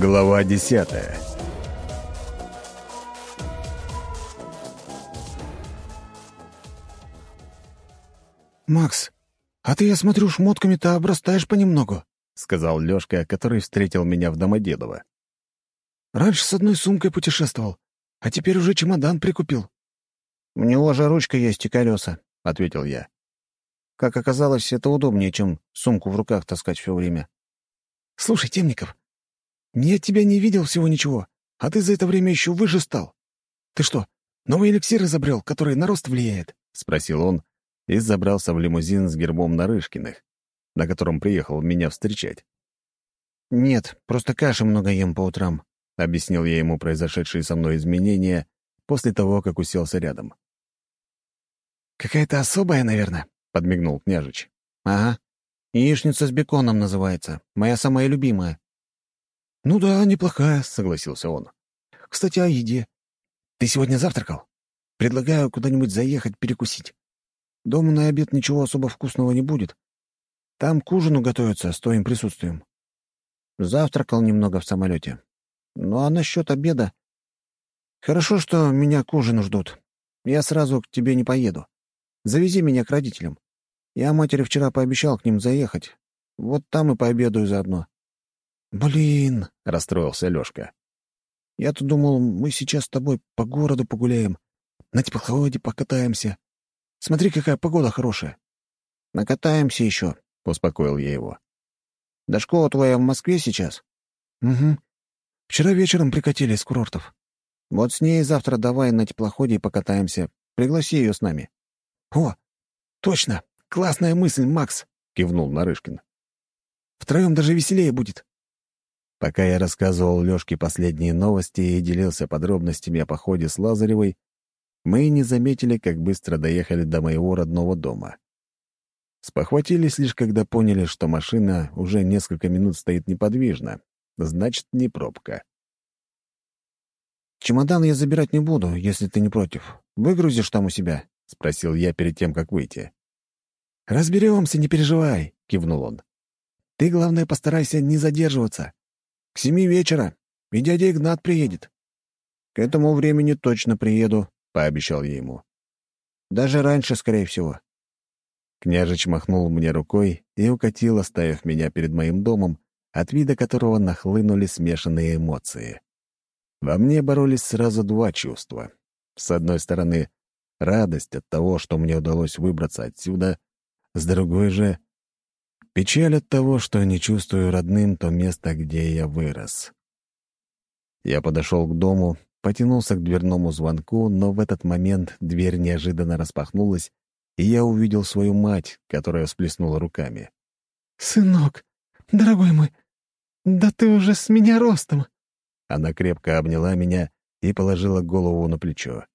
Глава десятая «Макс, а ты, я смотрю, шмотками-то обрастаешь понемногу», — сказал Лёшка, который встретил меня в Домодедово. «Раньше с одной сумкой путешествовал, а теперь уже чемодан прикупил». «У него же ручка есть и колеса», — ответил я. «Как оказалось, это удобнее, чем сумку в руках таскать все время». «Слушай, Темников, я тебя не видел всего ничего, а ты за это время еще выше стал. Ты что, новый эликсир изобрел, который на рост влияет?» — спросил он и забрался в лимузин с гербом Нарышкиных, на котором приехал меня встречать. «Нет, просто каши много ем по утрам», — объяснил я ему произошедшие со мной изменения после того, как уселся рядом. «Какая-то особая, наверное», — подмигнул княжич. «Ага. Яичница с беконом называется. Моя самая любимая». «Ну да, неплохая», — согласился он. «Кстати, о еде. Ты сегодня завтракал? Предлагаю куда-нибудь заехать перекусить. Дома на обед ничего особо вкусного не будет. Там к ужину готовятся с твоим присутствием». Завтракал немного в самолете. Ну а насчет обеда... Хорошо, что меня к ужину ждут. Я сразу к тебе не поеду. Завези меня к родителям. Я матери вчера пообещал к ним заехать. Вот там и пообедаю заодно. «Блин!» — расстроился Лёшка. «Я-то думал, мы сейчас с тобой по городу погуляем, на теплоходе покатаемся. Смотри, какая погода хорошая». «Накатаемся еще», — успокоил я его. «Да школа твоя в Москве сейчас?» «Угу. Вчера вечером прикатили из курортов». «Вот с ней завтра давай на теплоходе покатаемся. Пригласи ее с нами». «О, точно! Классная мысль, Макс!» — кивнул Нарышкин. «Втроем даже веселее будет». Пока я рассказывал Лёшке последние новости и делился подробностями о походе с Лазаревой, мы не заметили, как быстро доехали до моего родного дома. Спохватились лишь, когда поняли, что машина уже несколько минут стоит неподвижно. Значит, не пробка. «Чемодан я забирать не буду, если ты не против. Выгрузишь там у себя?» — спросил я перед тем, как выйти. «Разберемся, не переживай», — кивнул он. «Ты, главное, постарайся не задерживаться. К семи вечера, и дядя Игнат приедет». «К этому времени точно приеду», — пообещал я ему. «Даже раньше, скорее всего». Княжич махнул мне рукой и укатил, оставив меня перед моим домом, от вида которого нахлынули смешанные эмоции. Во мне боролись сразу два чувства. С одной стороны, радость от того, что мне удалось выбраться отсюда, с другой же Печаль от того, что не чувствую родным то место, где я вырос. Я подошел к дому, потянулся к дверному звонку, но в этот момент дверь неожиданно распахнулась, и я увидел свою мать, которая всплеснула руками. «Сынок, дорогой мой, да ты уже с меня ростом!» Она крепко обняла меня и положила голову на плечо.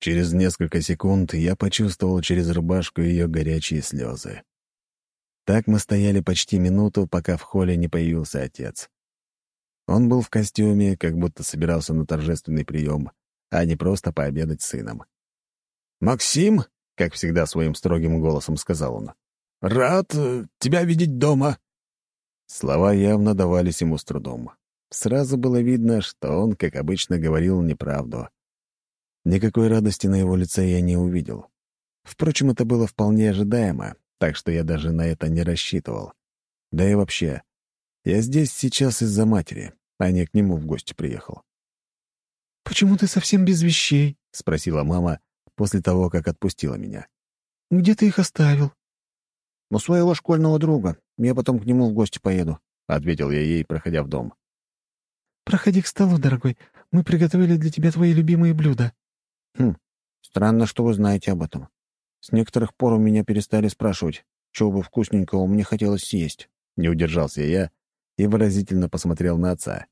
Через несколько секунд я почувствовал через рубашку ее горячие слезы. Так мы стояли почти минуту, пока в холле не появился отец. Он был в костюме, как будто собирался на торжественный прием, а не просто пообедать с сыном. «Максим», — как всегда своим строгим голосом сказал он, — «рад э, тебя видеть дома». Слова явно давались ему с трудом. Сразу было видно, что он, как обычно, говорил неправду. Никакой радости на его лице я не увидел. Впрочем, это было вполне ожидаемо, так что я даже на это не рассчитывал. Да и вообще, я здесь сейчас из-за матери, а не к нему в гости приехал. «Почему ты совсем без вещей?» — спросила мама после того, как отпустила меня. «Где ты их оставил?» «У своего школьного друга. Я потом к нему в гости поеду», — ответил я ей, проходя в дом. «Проходи к столу, дорогой. Мы приготовили для тебя твои любимые блюда». «Хм, странно, что вы знаете об этом. С некоторых пор у меня перестали спрашивать, чего бы вкусненького мне хотелось съесть. Не удержался я и выразительно посмотрел на отца.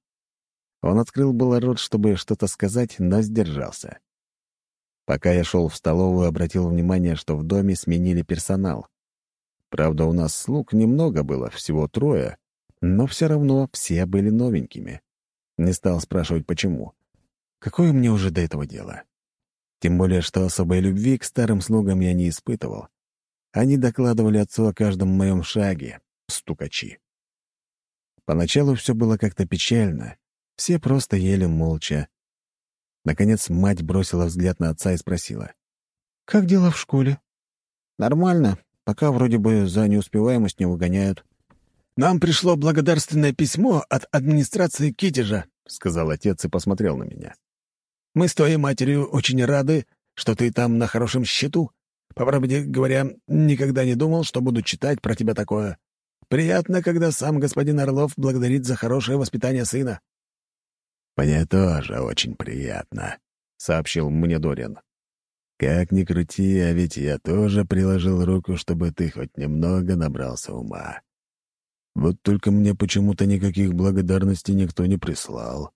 Он открыл было рот, чтобы что-то сказать, но сдержался. Пока я шел в столовую, обратил внимание, что в доме сменили персонал. Правда, у нас слуг немного было, всего трое, но все равно все были новенькими. Не стал спрашивать, почему. Какое мне уже до этого дело? Тем более, что особой любви к старым слугам я не испытывал. Они докладывали отцу о каждом моем шаге, стукачи. Поначалу все было как-то печально. Все просто ели молча. Наконец мать бросила взгляд на отца и спросила. «Как дела в школе?» «Нормально. Пока вроде бы за неуспеваемость не выгоняют». «Нам пришло благодарственное письмо от администрации Китежа», — сказал отец и посмотрел на меня. «Мы с твоей матерью очень рады, что ты там на хорошем счету. По правде говоря, никогда не думал, что буду читать про тебя такое. Приятно, когда сам господин Орлов благодарит за хорошее воспитание сына». «Мне тоже очень приятно», — сообщил мне Дориан. «Как ни крути, а ведь я тоже приложил руку, чтобы ты хоть немного набрался ума. Вот только мне почему-то никаких благодарностей никто не прислал.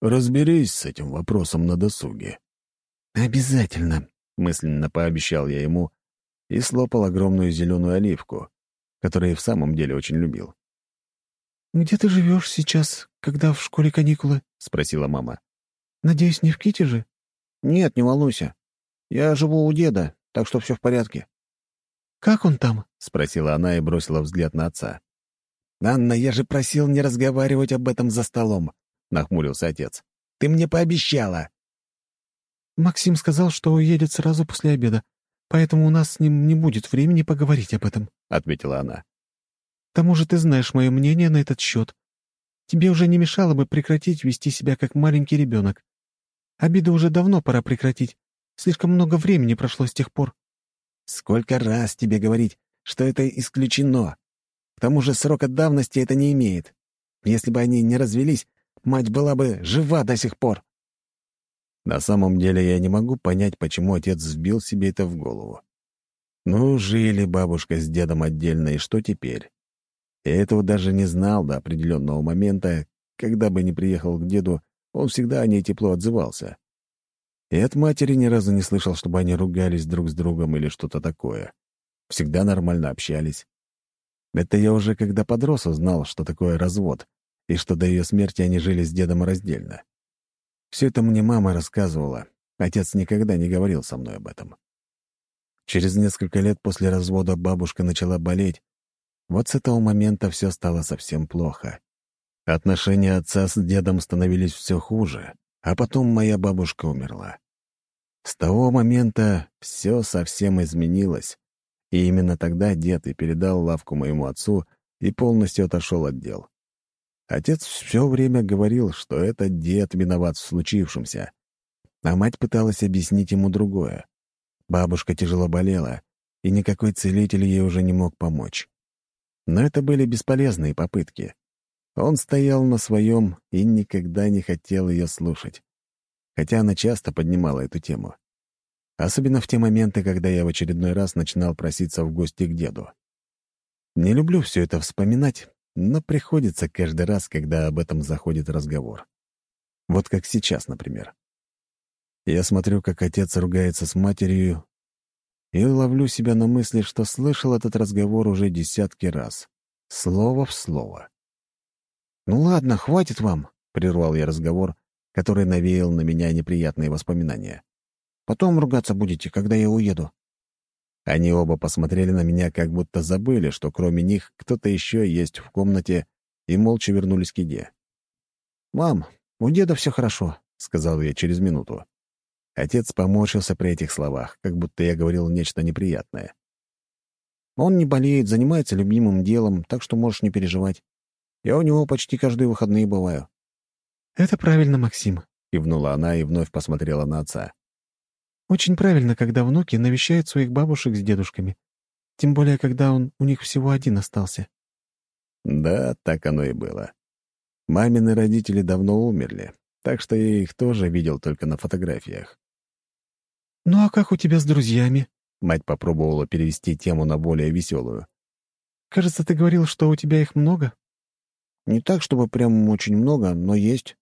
Разберись с этим вопросом на досуге». «Обязательно», — мысленно пообещал я ему и слопал огромную зеленую оливку, которую в самом деле очень любил. «Где ты живешь сейчас, когда в школе каникулы?» — спросила мама. «Надеюсь, не в Ките же?» «Нет, не волнуйся. Я живу у деда, так что все в порядке». «Как он там?» — спросила она и бросила взгляд на отца. «Анна, я же просил не разговаривать об этом за столом», — нахмурился отец. «Ты мне пообещала». «Максим сказал, что уедет сразу после обеда, поэтому у нас с ним не будет времени поговорить об этом», — ответила она. «К тому же ты знаешь мое мнение на этот счет. Тебе уже не мешало бы прекратить вести себя как маленький ребенок. Обиды уже давно пора прекратить. Слишком много времени прошло с тех пор». «Сколько раз тебе говорить, что это исключено?» К тому же срока давности это не имеет. Если бы они не развелись, мать была бы жива до сих пор. На самом деле я не могу понять, почему отец сбил себе это в голову. Ну, жили бабушка с дедом отдельно, и что теперь? Я этого даже не знал до определенного момента, когда бы не приехал к деду, он всегда о ней тепло отзывался. И от матери ни разу не слышал, чтобы они ругались друг с другом или что-то такое. Всегда нормально общались. Это я уже когда подрос узнал, что такое развод, и что до ее смерти они жили с дедом раздельно. Все это мне мама рассказывала, отец никогда не говорил со мной об этом. Через несколько лет после развода бабушка начала болеть. Вот с этого момента все стало совсем плохо. Отношения отца с дедом становились все хуже, а потом моя бабушка умерла. С того момента все совсем изменилось, и именно тогда дед и передал лавку моему отцу и полностью отошел от дел. Отец все время говорил, что это дед виноват в случившемся, а мать пыталась объяснить ему другое. Бабушка тяжело болела, и никакой целитель ей уже не мог помочь. Но это были бесполезные попытки. Он стоял на своем и никогда не хотел ее слушать, хотя она часто поднимала эту тему. Особенно в те моменты, когда я в очередной раз начинал проситься в гости к деду. Не люблю все это вспоминать, но приходится каждый раз, когда об этом заходит разговор. Вот как сейчас, например. Я смотрю, как отец ругается с матерью, и ловлю себя на мысли, что слышал этот разговор уже десятки раз. Слово в слово. «Ну ладно, хватит вам», — прервал я разговор, который навеял на меня неприятные воспоминания. Потом ругаться будете, когда я уеду». Они оба посмотрели на меня, как будто забыли, что кроме них кто-то еще есть в комнате, и молча вернулись к еде. «Мам, у деда все хорошо», — сказал я через минуту. Отец поморщился при этих словах, как будто я говорил нечто неприятное. «Он не болеет, занимается любимым делом, так что можешь не переживать. Я у него почти каждые выходные бываю». «Это правильно, Максим», — кивнула она и вновь посмотрела на отца. Очень правильно, когда внуки навещают своих бабушек с дедушками. Тем более, когда он у них всего один остался. Да, так оно и было. Мамины родители давно умерли, так что я их тоже видел только на фотографиях. «Ну а как у тебя с друзьями?» Мать попробовала перевести тему на более веселую. «Кажется, ты говорил, что у тебя их много?» «Не так, чтобы прям очень много, но есть».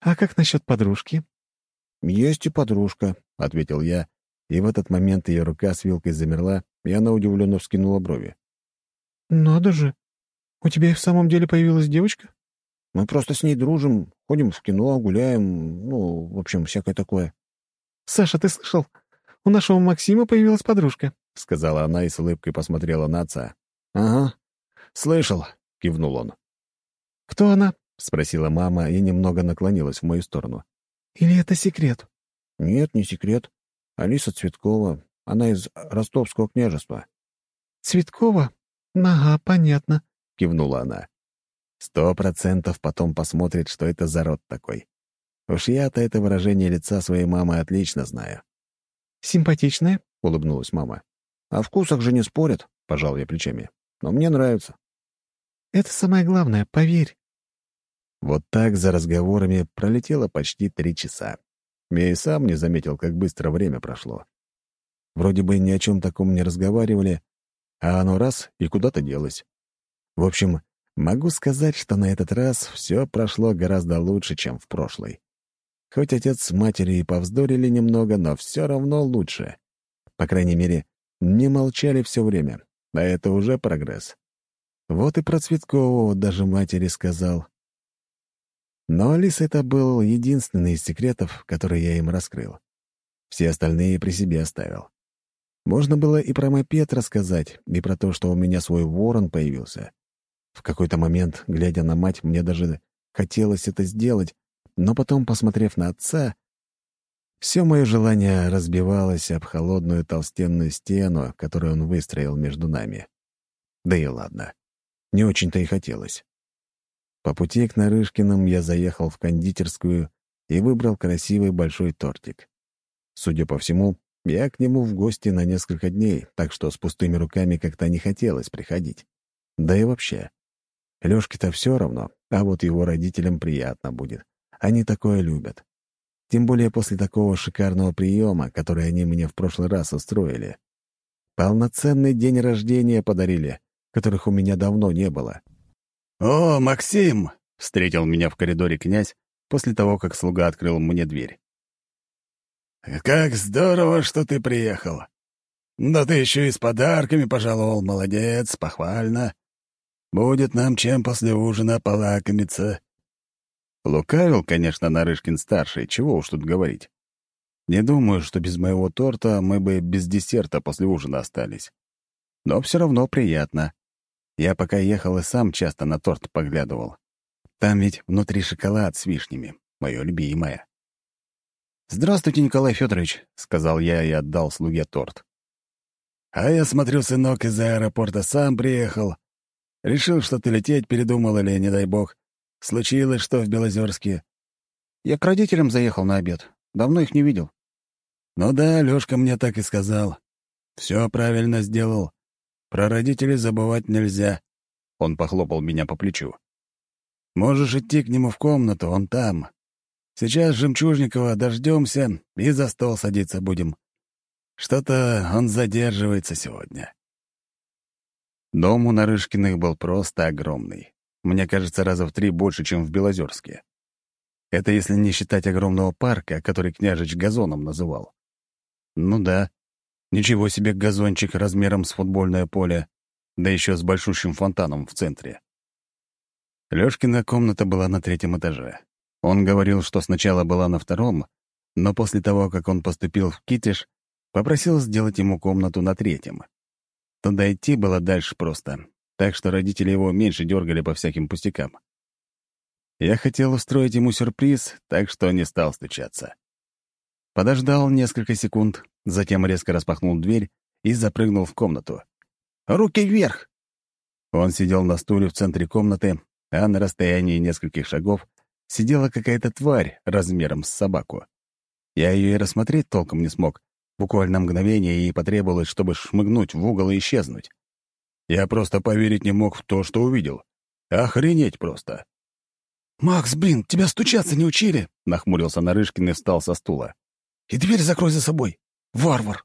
«А как насчет подружки?» «Есть и подружка», — ответил я, и в этот момент ее рука с вилкой замерла, и она удивленно вскинула брови. «Надо же! У тебя и в самом деле появилась девочка?» «Мы просто с ней дружим, ходим в кино, гуляем, ну, в общем, всякое такое». «Саша, ты слышал? У нашего Максима появилась подружка», — сказала она и с улыбкой посмотрела на отца. «Ага, слышал», — кивнул он. «Кто она?» — спросила мама и немного наклонилась в мою сторону. «Или это секрет?» «Нет, не секрет. Алиса Цветкова. Она из Ростовского княжества». «Цветкова? Ага, понятно», — кивнула она. «Сто процентов потом посмотрит, что это за род такой. Уж я-то это выражение лица своей мамы отлично знаю». «Симпатичная?» — улыбнулась мама. «О вкусах же не спорят», — пожал я плечами. «Но мне нравится». «Это самое главное, поверь». Вот так за разговорами пролетело почти три часа. Я и сам не заметил, как быстро время прошло. Вроде бы ни о чем таком не разговаривали, а оно раз и куда-то делось. В общем, могу сказать, что на этот раз все прошло гораздо лучше, чем в прошлый. Хоть отец с матерью и повздорили немного, но все равно лучше. По крайней мере, не молчали все время, а это уже прогресс. Вот и про Цветкову даже матери сказал. Но Алиса это был единственный из секретов, который я им раскрыл. Все остальные при себе оставил. Можно было и про мопед рассказать, и про то, что у меня свой ворон появился. В какой-то момент, глядя на мать, мне даже хотелось это сделать, но потом, посмотрев на отца, все мое желание разбивалось об холодную толстенную стену, которую он выстроил между нами. Да и ладно. Не очень-то и хотелось. По пути к Нарышкиным я заехал в кондитерскую и выбрал красивый большой тортик. Судя по всему, я к нему в гости на несколько дней, так что с пустыми руками как-то не хотелось приходить. Да и вообще. Лёшке-то все равно, а вот его родителям приятно будет. Они такое любят. Тем более после такого шикарного приема, который они мне в прошлый раз устроили. Полноценный день рождения подарили, которых у меня давно не было. «О, Максим!» — встретил меня в коридоре князь после того, как слуга открыл мне дверь. «Как здорово, что ты приехал! Да ты еще и с подарками пожаловал, молодец, похвально. Будет нам чем после ужина полакомиться». Лукавил, конечно, Нарышкин-старший, чего уж тут говорить. Не думаю, что без моего торта мы бы без десерта после ужина остались. Но все равно приятно. Я пока ехал и сам часто на торт поглядывал. Там ведь внутри шоколад с вишнями, мое любимое. «Здравствуйте, Николай Федорович», — сказал я и отдал слуге торт. «А я смотрю, сынок из аэропорта сам приехал. Решил, что ты лететь передумал или, не дай бог, случилось что в Белозерске?» «Я к родителям заехал на обед. Давно их не видел». «Ну да, Лёшка мне так и сказал. Все правильно сделал. Про родителей забывать нельзя». Он похлопал меня по плечу. «Можешь идти к нему в комнату, он там. Сейчас Жемчужникова дождемся и за стол садиться будем. Что-то он задерживается сегодня». Дом у Нарышкиных был просто огромный. Мне кажется, раза в три больше, чем в Белозерске. Это если не считать огромного парка, который княжич газоном называл. Ну да, ничего себе газончик размером с футбольное поле, да еще с большущим фонтаном в центре. Лёшкина комната была на третьем этаже. Он говорил, что сначала была на втором, но после того, как он поступил в Китиш, попросил сделать ему комнату на третьем. Туда идти было дальше просто, так что родители его меньше дергали по всяким пустякам. Я хотел устроить ему сюрприз, так что не стал стучаться. Подождал несколько секунд, затем резко распахнул дверь и запрыгнул в комнату. «Руки вверх!» Он сидел на стуле в центре комнаты, а на расстоянии нескольких шагов сидела какая-то тварь размером с собаку. Я ее и рассмотреть толком не смог. Буквально мгновение ей потребовалось, чтобы шмыгнуть в угол и исчезнуть. Я просто поверить не мог в то, что увидел. Охренеть просто. «Макс, блин, тебя стучаться не учили!» — нахмурился Нарышкин и встал со стула. «И дверь закрой за собой! Варвар!»